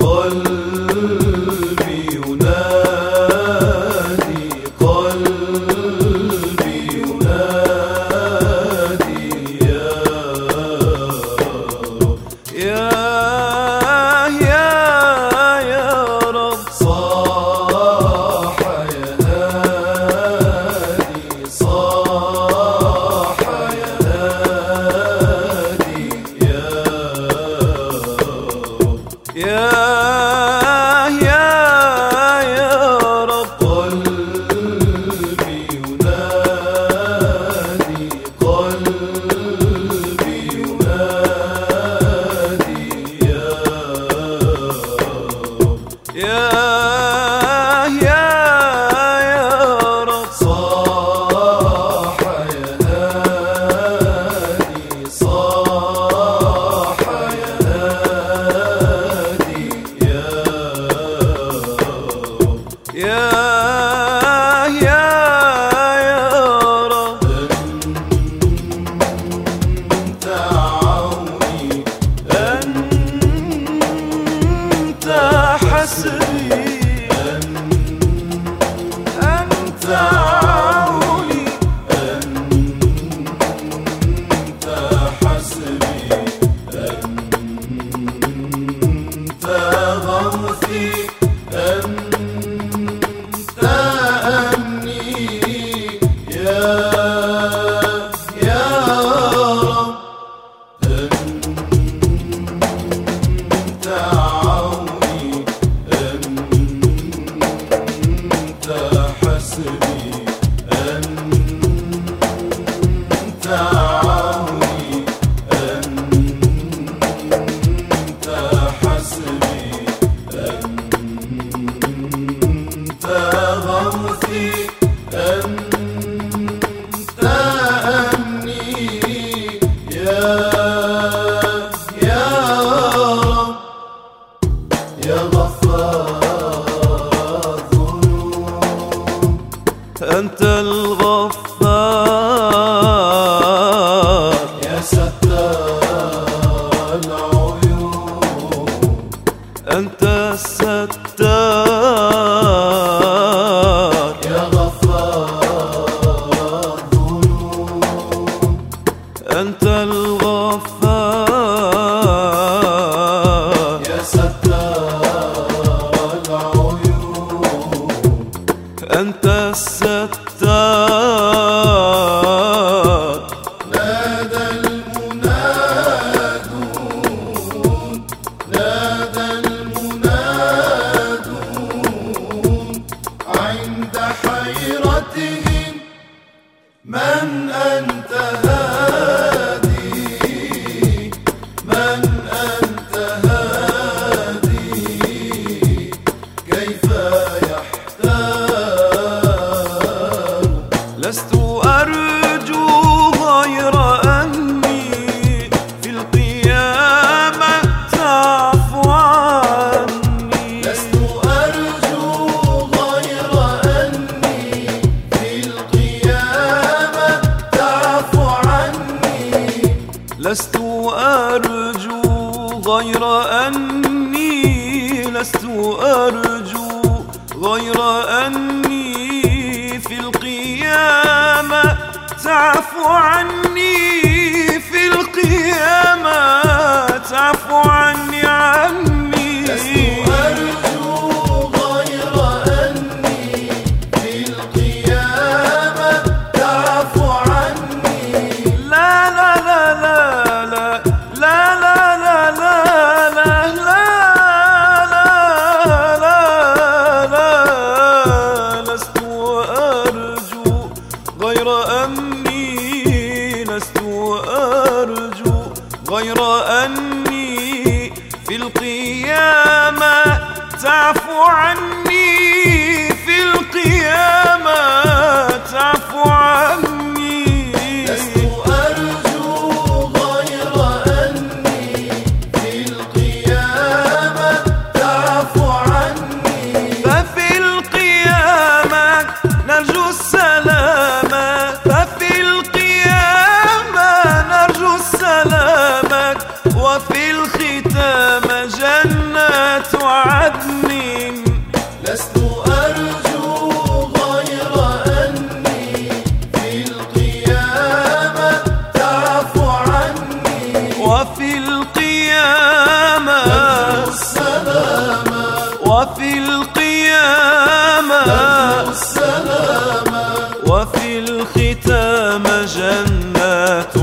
قل أنت لست أرجو غير أني لست أرجو غير أني في القيامة تعفو عني. غير أني في القيامة تعفو عني. وفي القيامة السلام وفي القيامة السلام وفي الختام جنات